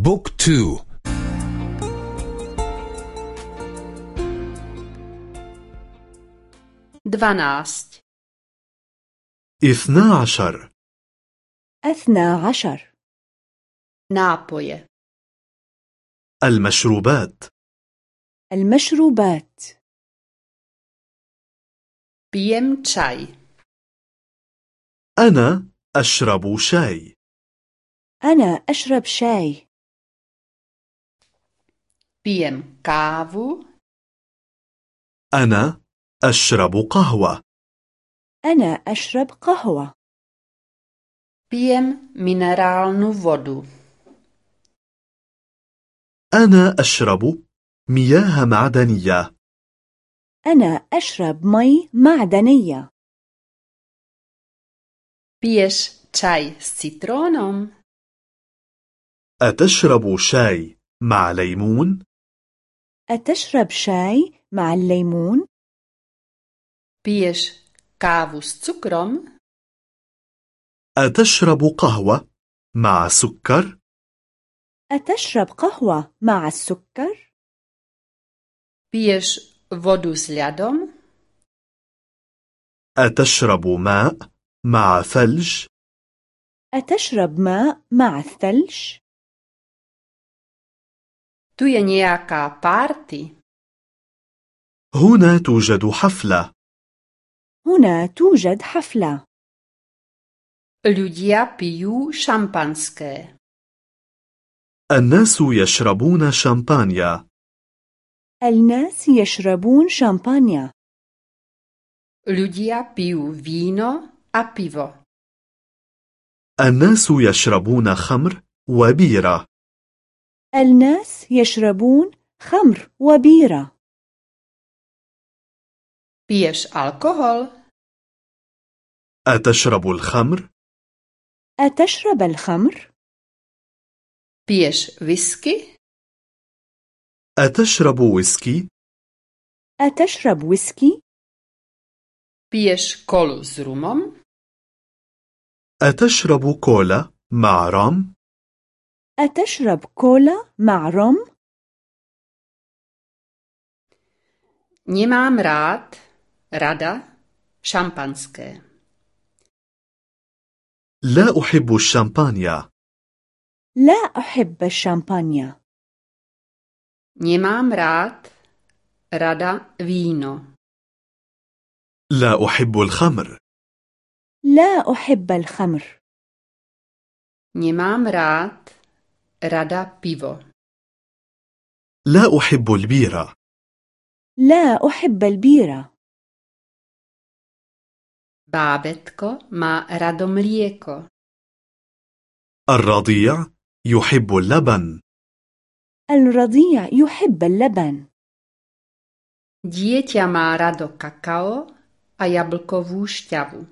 بوك تو dvanāst, اثنا عشر أثنى عشر nápoje, المشروبات المشروبات pijem čaj, أنا أشرب شاي أنا أشرب شاي pijem kávu, أنا أشرب قهوة. أنا أشرب قهوة. pijem minerálnu vodu, أنا أشرب مياه معدنية. أنا أشرب مي معدنية. piješ čaj s citrónom, أتشرب شاي مع ليمون؟ أتشرب شاي مع الليمون؟ kávu s cukrom, أتشرب قهوة مع سكر؟ أتشرب قهوة مع السكر؟ piješ vodu s ľadom, أتشرب ماء مع ثلج؟ أتشرب ماء مع الثلج؟ Tu je nejaká party, هنا توجد حفلة. هنا توجد حفلة. Ľudia pijú šampanské. الناس يشربون شامبانيا. الناس يشربون شامبانيا. Ľudia pijú víno a pivo. الناس يشربون خمر وبيرة. الناس يشربون خمر وبيرة Piješ alkohol? أتشرب الخمر؟ أتشرب الخمر؟ Piješ whisky? أتشرب ويسكي؟ أتشرب ويسكي؟ Kolu s rumom? أتشرب كولا مع رام؟ أتشرب كولا مع روم؟ Nemám rád, rada, šampanské. لا أحب الشامبانيا لا أحب الشامبانيا Nemám rád, rada, víno. لا أحب الخمر لا أحب الخمر Nemám rád, rada, pivo. لا أحب البيرة لا أحب البيرة Bábetko má rado mlieko. الرضيع يحب اللبن الرضيع يحب اللبن Dieťa má rado kakao a jablkovú šťavu.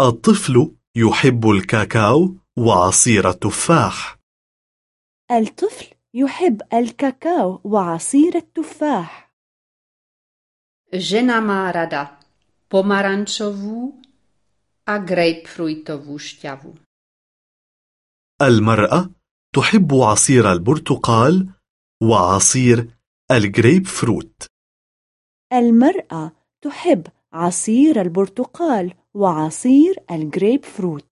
الطفل يحب الكاكاو وعصير التفاح. الطفل يحب الكاكاو وعصير التفاح. Žena má rada pomarančovú a grapefruitovú šťavu. المرأة تحب عصير البرتقال وعصير الجريب فروت المرأة تحب عصير البرتقال وعصير الجريب فروت